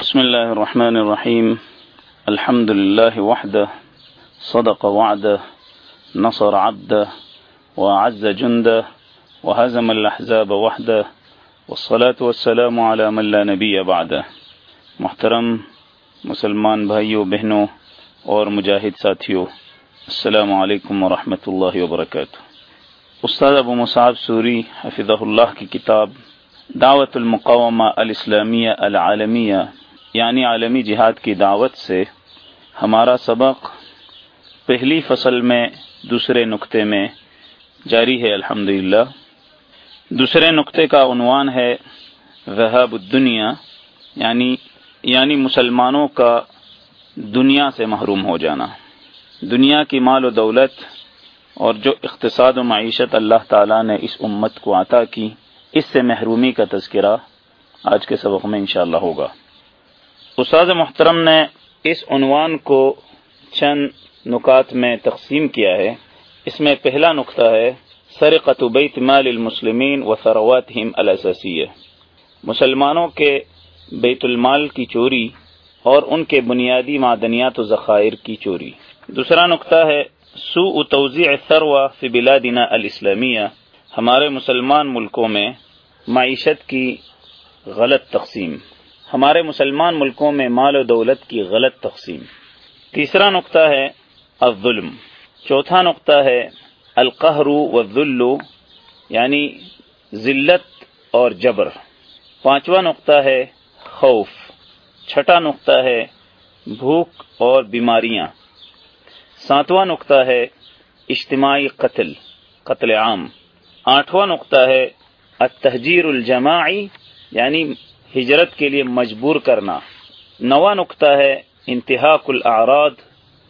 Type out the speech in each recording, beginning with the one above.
بسم الله الرحمن الرحيم. الحمد لله وحده. صدق وعده. نصر عبده. وعز جنده. وهزم الأحزاب وحده. والصلاة والسلام على من لا نبي بعده. محترم مسلمان بھائیوں بہنوں اور مجاہد ساتھیوں السلام علیکم ورحمۃ اللہ وبرکاتہ. استاد ابو مصعب سوری حفظہ اللہ کی کتاب دعوت المقامہ الاسلامیہ العالمیہ یعنی عالمی جہاد کی دعوت سے ہمارا سبق پہلی فصل میں، دوسرے نقطے میں جاری ہے الحمد دوسرے نقطے کا عنوان ہے ذہاب الدنیا یعنی یعنی مسلمانوں کا دنیا سے محروم ہو جانا۔ دنیا کی مال و دولت اور جو اقتصاد و معیشت اللہ تعالیٰ نے اس امت کو عطا کی، اس سے محرومی کا تذکرہ آج کے سبق میں انشاءاللہ ہوگا۔ استاد محترم نے اس عنوان کو چند نکات میں تقسیم کیا ہے۔ اس میں پہلا نقطہ ہے سرقت بیت مال المسلمین و ثرواتہم الاساسیہ۔ مسلمانوں کے بیت المال کی چوری اور ان کے بنیادی معدنیات و ذخائر کی چوری۔ دوسرا نقطہ ہے، سوء توزیع ثروہ فی بلادنا الاسلامیہ۔ ہمارے مسلمان ملکوں میں معیشت کی غلط تقسیم۔ ہمارے مسلمان ملکوں میں مال و دولت کی غلط تقسیم۔ تیسرا نقطہ ہے الظلم۔ چوتھا نقطہ ہے القہر و یعنی ذلت اور جبر۔ پانچواں نقطہ ہے خوف۔ چھٹا نقطہ ہے بھوک اور بیماریاں۔ ساتواں نقطہ ہے اجتماعی قتل قتل عام۔ آٹھواں نقطہ ہے التحجیر الجماعی یعنی ہجرت کے لیے مجبور کرنا۔ نواں نقطہ ہے انتہاک الاعراض،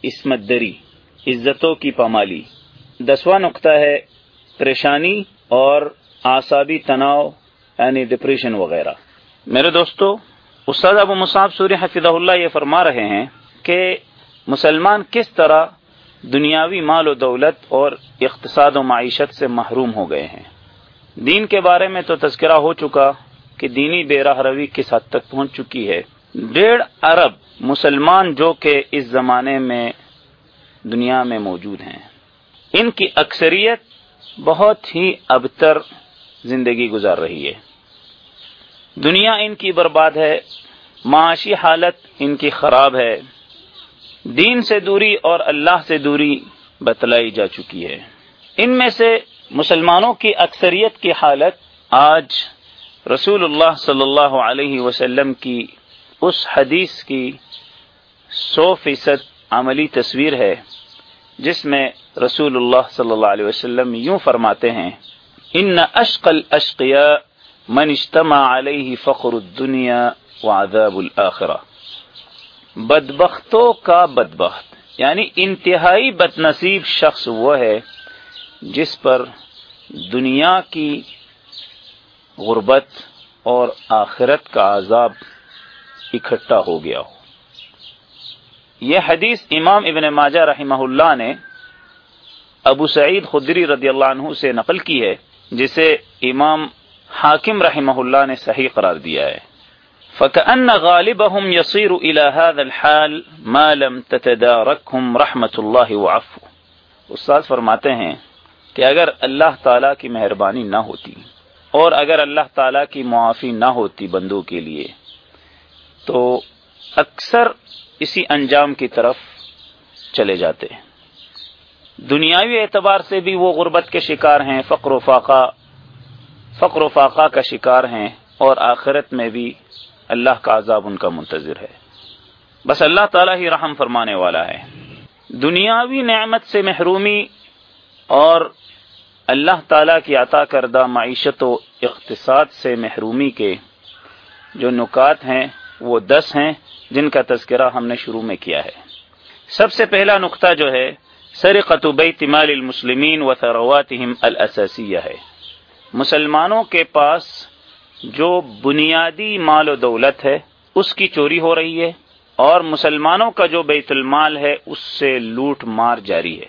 عصمت دری، عزتوں کی پامالی۔ دسواں نقطہ ہے پریشانی اور آسابی تناؤ یعنی ڈپریشن وغیرہ۔ میرے دوستو، استاد ابو مصعب سوری حفظہ اللہ یہ فرما رہے ہیں کہ مسلمان کس طرح دنیاوی مال و دولت اور اقتصاد و معیشت سے محروم ہو گئے ہیں۔ دین کے بارے میں تو تذکرہ ہو چکا کہ دینی بے راہ روی کس حد تک پہنچ چکی ہے۔ ڈیڑھ ارب مسلمان جو کہ اس زمانے میں دنیا میں موجود ہیں۔ ان کی اکثریت بہت ہی ابتر زندگی گزار رہی ہے۔ دنیا ان کی برباد ہے، معاشی حالت ان کی خراب ہے۔ دین سے دوری اور اللہ سے دوری بتلائی جا چکی ہے۔ ان میں سے مسلمانوں کی اکثریت کی حالت آج رسول اللہ صلی اللہ علیہ وسلم کی اس حدیث کی سو فیصد عملی تصویر ہے، جس میں رسول اللہ صلی اللہ علیہ وسلم یوں فرماتے ہیں، ان اشقل اشقیا من اجتمع علیہ فخر الدنیا وعذاب الاخرہ. بدبختوں کا بدبخت یعنی انتہائی بد نصیب شخص وہ ہے جس پر دنیا کی غربت اور آخرت کا عذاب اکٹھا ہو گیا ہو۔ یہ حدیث امام ابن ماجہ رحمہ اللہ نے ابو سعید خدری رضی اللہ عنہ سے نقل کی ہے، جسے امام حاکم رحمہ اللہ نے صحیح قرار دیا ہے۔ فكأن غالبهم يصير إلى هذا الحال ما لم تتداركهم رحمة الله وعفو استاد فرماتے ہیں کہ اگر اللہ تعالی کی مہربانی نہ ہوتی اور اگر اللہ تعالی کی معافی نہ ہوتی بندوں کے لیے، تو اکثر اسی انجام کی طرف چلے جاتے دنیاوی اعتبار سے بھی وہ غربت کے شکار ہیں، فقر و فاقہ، فقر و فاقہ کا شکار ہیں، اور آخرت میں بھی اللہ کا عذاب ان کا منتظر ہے۔ بس اللہ تعالیٰ ہی رحم فرمانے والا ہے۔ دنیاوی نعمت سے محرومی اور اللہ تعالیٰ کی عطا کردہ معیشت و اقتصاد سے محرومی کے جو نکات ہیں، وہ دس ہیں، جن کا تذکرہ ہم نے شروع میں کیا ہے۔ سب سے پہلا نقطہ جو ہے سر قطبی تمال المسلمین و ثرواتہم الاساسیہ ہے۔ مسلمانوں کے پاس جو بنیادی مال و دولت ہے، اس کی چوری ہو رہی ہے اور مسلمانوں کا جو بیت المال ہے، اس سے لوٹ مار جاری ہے۔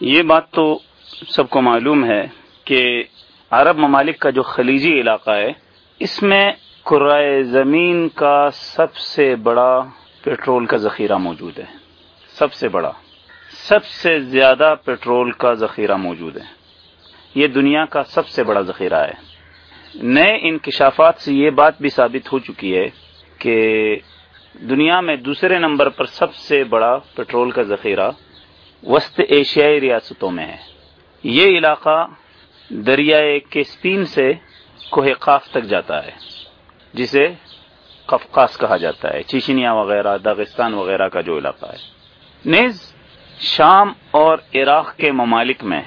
یہ بات تو سب کو معلوم ہے کہ عرب ممالک کا جو خلیجی علاقہ ہے، اس میں کرائے زمین کا سب سے بڑا پیٹرول کا ذخیرہ موجود ہے۔ سب سے بڑا۔ سب سے زیادہ پیٹرول کا ذخیرہ موجود ہے۔ یہ دنیا کا سب سے بڑا ذخیرہ ہے۔ نئے انکشافات سے یہ بات بھی ثابت ہو چکی ہے کہ دنیا میں دوسرے نمبر پر سب سے بڑا پیٹرول کا ذخیرہ وسط ایشیائی ریاستوں میں ہے۔ یہ علاقہ دریائے کیسپین سے کوہ قاف تک جاتا ہے، جسے قفقاس کہا جاتا ہے، چیچنیا وغیرہ، داغستان وغیرہ کا جو علاقہ ہے۔ نیز، شام اور عراق کے ممالک میں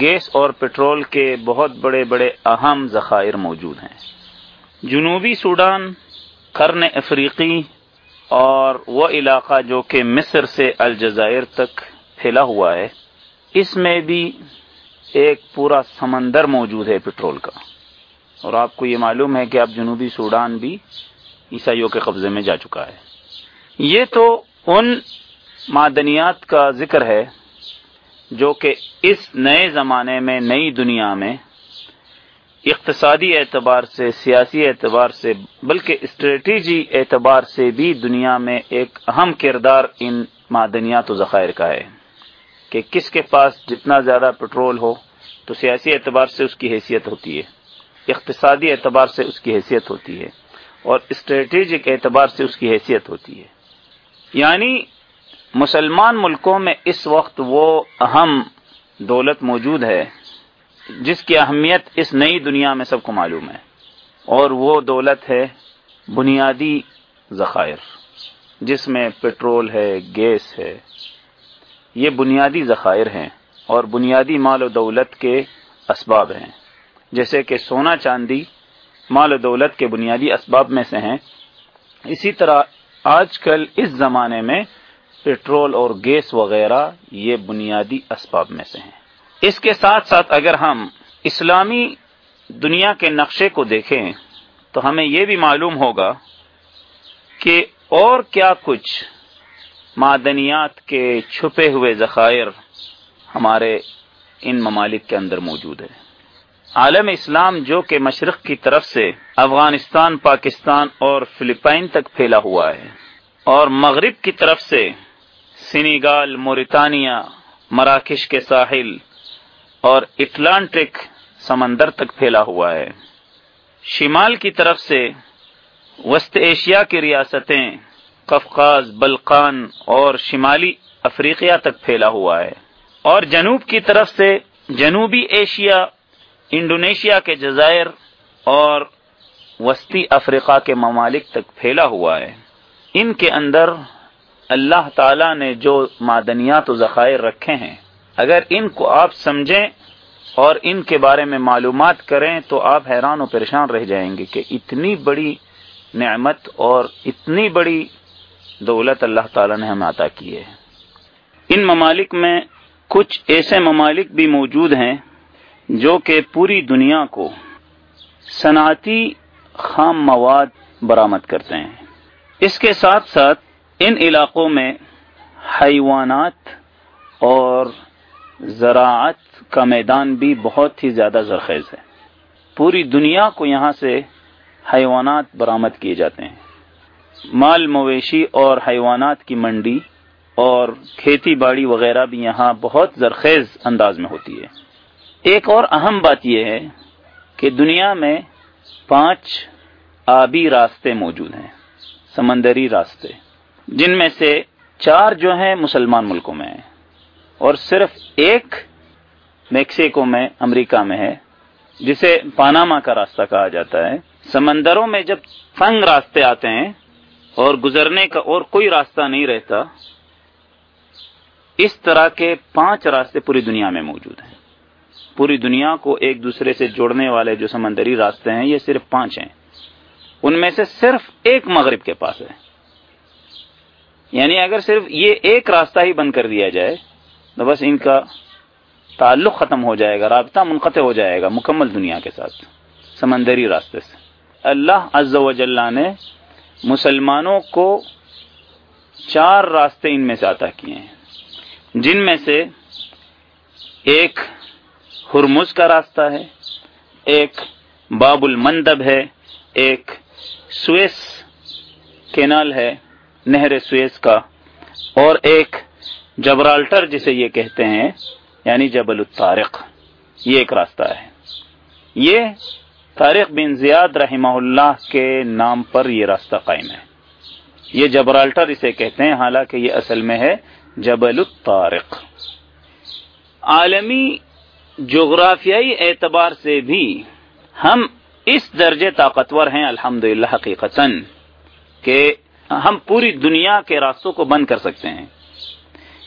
گیس اور پٹرول کے بہت بڑے بڑے اہم ذخائر موجود ہیں۔ جنوبی سوڈان کرن افریقی اور وہ علاقہ جو کہ مصر سے الجزائر تک پھیلا ہوا ہے اس میں بھی ایک پورا سمندر موجود ہے پٹرول کا۔ اور آپ کو یہ معلوم ہے کہ اب جنوبی سوڈان بھی عیسائیوں کے قبضے میں جا چکا ہے۔ یہ تو ان معدنیات کا ذکر ہے جو کہ اس نئے زمانے میں، نئی دنیا میں اقتصادی اعتبار سے، سیاسی اعتبار سے، بلکہ اسٹریٹجی اعتبار سے بھی دنیا میں ایک اہم کردار ان معدنیات و ذخائر کا ہے۔ کہ کس کے پاس جتنا زیادہ پٹرول ہو، تو سیاسی اعتبار سے اس کی حیثیت ہوتی ہے، اقتصادی اعتبار سے اس کی حیثیت ہوتی ہے، اور اسٹریٹجک اعتبار سے اس کی حیثیت ہوتی ہے۔ یعنی مسلمان ملکوں میں اس وقت وہ اہم دولت موجود ہے، جس کی اہمیت اس نئی دنیا میں سب کو معلوم ہے، اور وہ دولت ہے بنیادی ذخائر، جس میں پٹرول ہے گیس ہے یہ بنیادی ذخائر ہیں اور بنیادی مال و دولت کے اسباب ہیں۔ جیسے کہ سونا چاندی مال و دولت کے بنیادی اسباب میں سے ہیں۔ اسی طرح آج کل اس زمانے میں پیٹرول اور گیس وغیرہ یہ بنیادی اسباب میں سے ہیں۔ اس کے ساتھ ساتھ اگر ہم اسلامی دنیا کے نقشے کو دیکھیں تو ہمیں یہ بھی معلوم ہوگا کہ اور کیا کچھ معدنیات کے چھپے ہوئے ذخائر ہمارے ان ممالک کے اندر موجود ہے عالم اسلام جو کہ مشرق کی طرف سے افغانستان، پاکستان اور فلپائن تک پھیلا ہوا ہے اور مغرب کی طرف سے سینیگال موریتانیہ مراکش کے ساحل اور اٹلانٹک سمندر تک پھیلا ہوا ہے۔ شمال کی طرف سے وسط ایشیا کی ریاستیں کفقاز بلقان اور شمالی افریقیہ تک پھیلا ہوا ہے۔ اور جنوب کی طرف سے جنوبی ایشیا، انڈونیشیا کے جزائر اور وسطی افریقہ کے ممالک تک پھیلا ہوا ہے۔ ان کے اندر اللہ تعالی نے جو معدنیات و ذخائر رکھے ہیں، اگر ان کو آپ سمجھیں اور ان کے بارے میں معلومات کریں تو آپ حیران و پریشان رہ جائیں گے کہ اتنی بڑی نعمت اور اتنی بڑی دولت اللہ تعالی نے ہمیں عطا کی ہے ان ممالک میں کچھ ایسے ممالک بھی موجود ہیں جو کہ پوری دنیا کو صنعتی خام مواد برآمد کرتے ہیں۔ اس کے ساتھ ساتھ ان علاقوں میں حیوانات اور زراعت کا میدان بھی بہت ہی زیادہ زرخیز ہے۔ پوری دنیا کو یہاں سے حیوانات برآمد کیے جاتے ہیں۔ مال مویشی اور حیوانات کی منڈی اور کھیتی باڑی وغیرہ بھی یہاں بہت زرخیز انداز میں ہوتی ہے۔ ایک اور اہم بات یہ ہے کہ دنیا میں پانچ آبی راستے موجود ہیں، سمندری راستے، جن میں سے چار جو ہیں مسلمان ملکوں میں ہیں۔ اور صرف ایک میکسیکو میں، امریکہ میں ہے، جسے پاناما کا راستہ کہا جاتا ہے۔ سمندروں میں جب تنگ راستے آتے ہیں اور گزرنے کا اور کوئی راستہ نہیں رہتا، اس طرح کے پانچ راستے پوری دنیا میں موجود ہیں۔ پوری دنیا کو ایک دوسرے سے جوڑنے والے جو سمندری راستے ہیں، یہ صرف پانچ ہیں۔ ان میں سے صرف ایک مغرب کے پاس ہے۔ یعنی اگر صرف یہ ایک راستہ ہی بند کر دیا جائے، تو بس ان کا تعلق ختم ہو جائے گا، رابطہ منقطع ہو جائے گا مکمل دنیا کے ساتھ، سمندری راستے سے۔ اللہ عز و جلہ نے مسلمانوں کو چار راستے ان میں سے عطا کیے ہیں۔ جن میں سے ایک ہرمز کا راستہ ہے، ایک باب المندب ہے، ایک سویس کینال ہے، نہر سویس کا، اور ایک جبرالٹر جسے یہ کہتے ہیں یعنی جبل الطارق۔ یہ ایک راستہ ہے۔ یہ طارق بن زیاد رحمہ اللہ کے نام پر یہ راستہ قائم ہے۔ یہ جبرالٹر اسے کہتے ہیں، حالانکہ یہ اصل میں ہے جبل الطارق۔ عالمی جغرافیائی اعتبار سے بھی ہم اس درجے طاقتور ہیں الحمد للہ حقیقت کہ ہم پوری دنیا کے راستوں کو بند کر سکتے ہیں۔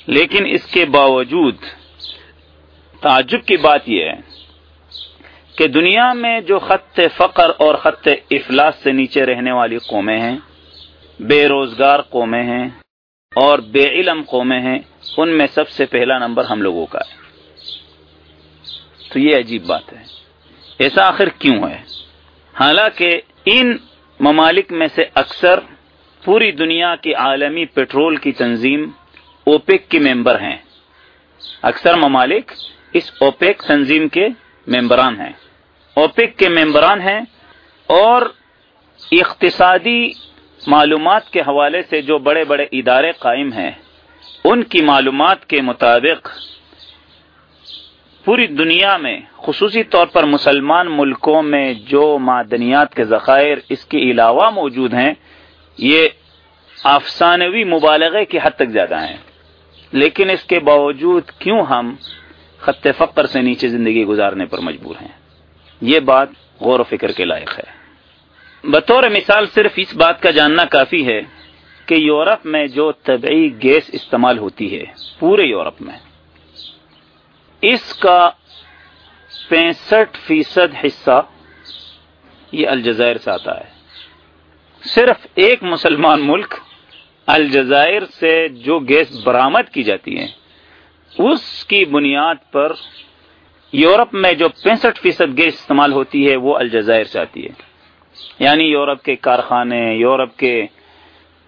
لیکن اس کے باوجود تعجب کی بات یہ ہے کہ دنیا میں جو خط فقر اور خط افلاس سے نیچے رہنے والی قومیں ہیں، بے روزگار قومیں ہیں اور بے علم قومیں ہیں، ان میں سب سے پہلا نمبر ہم لوگوں کا ہے۔ تو یہ عجیب بات ہے۔ ایسا آخر کیوں ہے؟ حالانکہ ان ممالک میں سے اکثر پوری دنیا کی عالمی پیٹرول کی تنظیم اوپیک کے ممبر ہیں۔ اکثر ممالک اس اوپیک تنظیم کے ممبران ہیں۔ اوپیک کے ممبران ہیں اور اقتصادی معلومات کے حوالے سے جو بڑے بڑے ادارے قائم ہیں، ان کی معلومات کے مطابق پوری دنیا میں، خصوصی طور پر مسلمان ملکوں میں جو معدنیات کے ذخائر اس کے علاوہ موجود ہیں، یہ افسانوی مبالغے کی حد تک زیادہ ہیں۔ لیکن اس کے باوجود کیوں ہم خط فقر سے نیچے زندگی گزارنے پر مجبور ہیں؟ یہ بات غور و فکر کے لائق ہے۔ بطور مثال صرف اس بات کا جاننا کافی ہے کہ یورپ میں جو طبعی گیس استعمال ہوتی ہے، پورے یورپ میں، اس کا پینسٹھ فیصد حصہ یہ الجزائر سے آتا ہے۔ صرف ایک مسلمان ملک الجزائر سے جو گیس برآمد کی جاتی ہے، اس کی بنیاد پر یورپ میں جو پینسٹھ فیصد گیس استعمال ہوتی ہے، وہ الجزائر سے آتی ہے۔ یعنی یورپ کے کارخانے، یورپ کے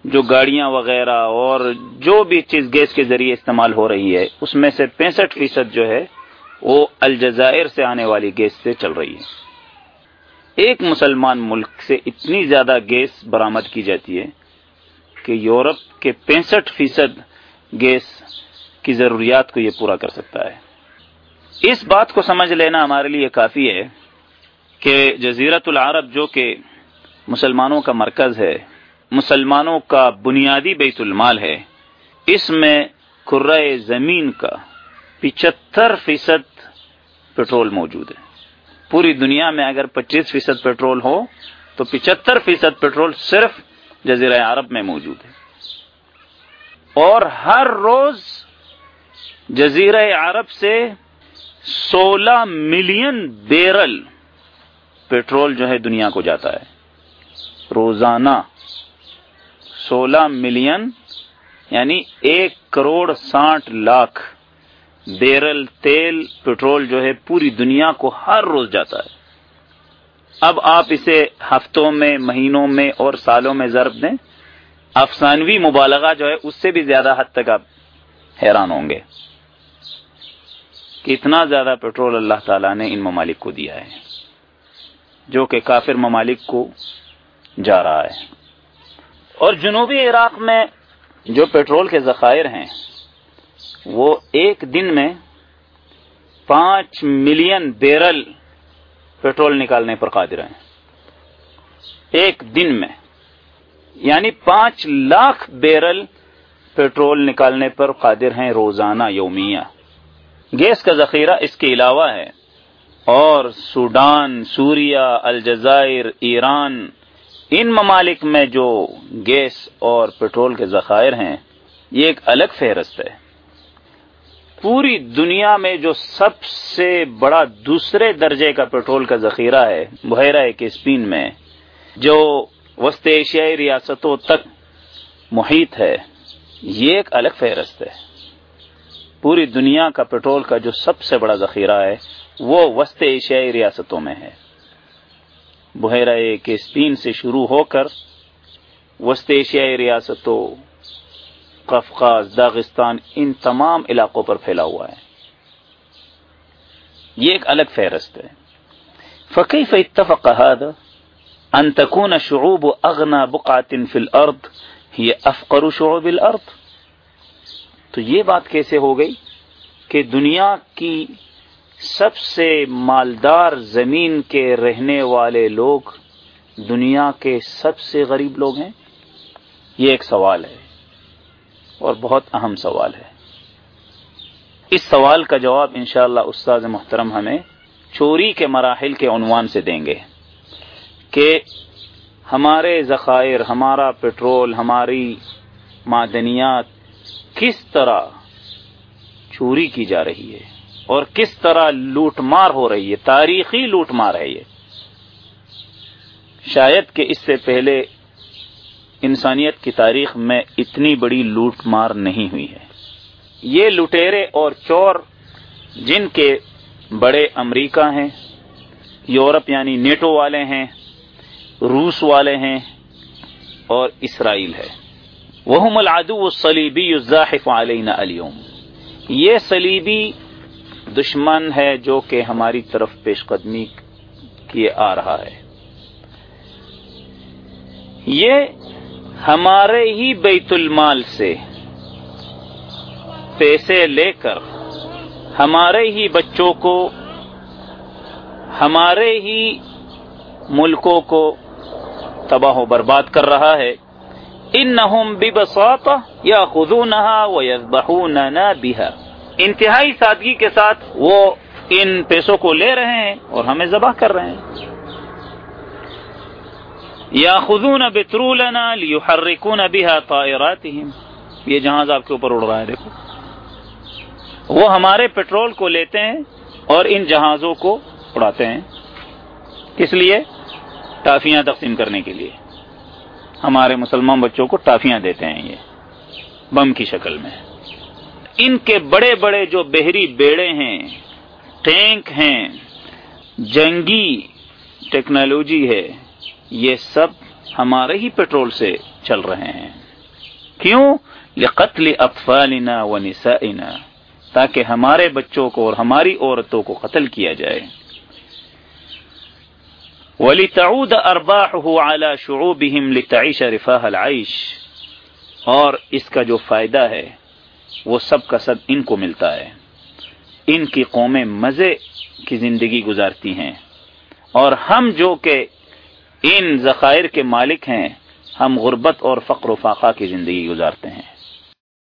جو گاڑیاں وغیرہ اور جو بھی چیز گیس کے ذریعے استعمال ہو رہی ہے، اس میں سے پینسٹھ فیصد جو ہے، وہ الجزائر سے آنے والی گیس سے چل رہی ہے۔ ایک مسلمان ملک سے اتنی زیادہ گیس برآمد کی جاتی ہے کہ یورپ کے پینسٹھ فیصد گیس کی ضروریات کو یہ پورا کر سکتا ہے۔ اس بات کو سمجھ لینا ہمارے لیے کافی ہے کہ جزیرت العرب جو کہ مسلمانوں کا مرکز ہے، مسلمانوں کا بنیادی بیت المال ہے، اس میں کرائے زمین کا پچہتر فیصد پیٹرول موجود ہے۔ پوری دنیا میں اگر پچیس فیصد پیٹرول ہو، تو پچہتر فیصد پیٹرول صرف جزیرہ عرب میں موجود ہے۔ اور ہر روز جزیرہ عرب سے سولہ ملین بیرل پیٹرول جو ہے دنیا کو جاتا ہے۔ روزانہ سولہ ملین یعنی ایک کروڑ ساٹھ لاکھ بیرل تیل پیٹرول جو ہے پوری دنیا کو ہر روز جاتا ہے۔ اب آپ اسے ہفتوں میں، مہینوں میں اور سالوں میں ضرب دیں، افسانوی مبالغہ جو ہے اس سے بھی زیادہ حد تک آپ حیران ہوں گے۔ کہ اتنا زیادہ پیٹرول اللہ تعالیٰ نے ان ممالک کو دیا ہے، جو کہ کافر ممالک کو جا رہا ہے۔ اور جنوبی عراق میں جو پیٹرول کے ذخائر ہیں، وہ ایک دن میں پانچ ملین بیرل پیٹرول نکالنے پر قادر ہیں۔ ایک دن میں یعنی پانچ لاکھ بیرل پیٹرول نکالنے پر قادر ہیں روزانہ یومیہ۔ گیس کا ذخیرہ اس کے علاوہ ہے۔ اور سوڈان، سوریا، الجزائر، ایران، ان ممالک میں جو گیس اور پیٹرول کے ذخائر ہیں، یہ ایک الگ فہرست ہے۔ پوری دنیا میں جو سب سے بڑا دوسرے درجے کا پیٹرول کا ذخیرہ ہے، بحیرہ کسپین میں، جو وسط ایشیائی ریاستوں تک محیط ہے، یہ ایک الگ فہرست ہے۔ پوری دنیا کا پیٹرول کا جو سب سے بڑا ذخیرہ ہے، وہ وسط ایشیائی ریاستوں میں ہے۔ بحیرہ کے اسپین سے شروع ہو کر وسط ایشیائی ریاستوں، قفقاز، داغستان، ان تمام علاقوں پر پھیلا ہوا ہے۔ یہ ایک الگ فہرست ہے۔ فقی اتفق هذا؟ انتقون شعوب اغنا بقاتن فی الارض یہ افقر شعوب الارض تو یہ بات کیسے ہو گئی کہ دنیا کی سب سے مالدار زمین کے رہنے والے لوگ دنیا کے سب سے غریب لوگ ہیں؟ یہ ایک سوال ہے اور بہت اہم سوال ہے۔ اس سوال کا جواب انشاءاللہ اللہ استاد محترم ہمیں چوری کے مراحل کے عنوان سے دیں گے کہ ہمارے ذخائر، ہمارا پٹرول ہماری معدنیات کس طرح چوری کی جا رہی ہے اور کس طرح لوٹ مار ہو رہی ہے، تاریخی لوٹ مار ہے یہ۔ شاید کہ اس سے پہلے انسانیت کی تاریخ میں اتنی بڑی لوٹ مار نہیں ہوئی ہے۔ یہ لٹیرے اور چور جن کے بڑے امریکہ ہیں، یورپ یعنی نیٹو والے ہیں، روس والے ہیں اور اسرائیل ہے۔ وہ العدو الصلیبی الزاحف علینا اليوم۔ یہ صلیبی دشمن ہے جو کہ ہماری طرف پیش قدمی کیے آ رہا ہے۔ یہ ہمارے ہی بیت المال سے پیسے لے کر ہمارے ہی بچوں کو، ہمارے ہی ملکوں کو تباہ و برباد کر رہا ہے۔ ان نہ بسوت یا خزو انتہائی سادگی کے ساتھ وہ ان پیسوں کو لے رہے ہیں اور ہمیں ذبح کر رہے ہیں۔ یا خزون بترولنا لیحرکون بها طائراتهم یہ جہاز آپ کے اوپر اڑ رہا ہے، دیکھو۔ وہ ہمارے پیٹرول کو لیتے ہیں اور ان جہازوں کو اڑاتے ہیں۔ کس لیے؟ ٹافیاں تقسیم کرنے کے لیے۔ ہمارے مسلمان بچوں کو ٹافیاں دیتے ہیں یہ، بم کی شکل میں۔ ان کے بڑے بڑے جو بحری بیڑے ہیں، ٹینک ہیں، جنگی ٹیکنالوجی ہے، یہ سب ہمارے ہی پیٹرول سے چل رہے ہیں۔ کیوں؟ لقتل اطفالنا و نسائنا تاکہ ہمارے بچوں کو اور ہماری عورتوں کو قتل کیا جائے۔ وَلِتَعُودَ أَرْبَاحُهُ عَلَى شُعُوبِهِمْ لِتَعِيشَ رِفَاهَ الْعَيْشِ۔ اور اس کا جو فائدہ ہے، وہ سب کا سب ان کو ملتا ہے۔ ان کی قومیں مزے کی زندگی گزارتی ہیں۔ اور ہم جو کہ ان ذخائر کے مالک ہیں، ہم غربت اور فقر و فاقہ کی زندگی گزارتے ہیں۔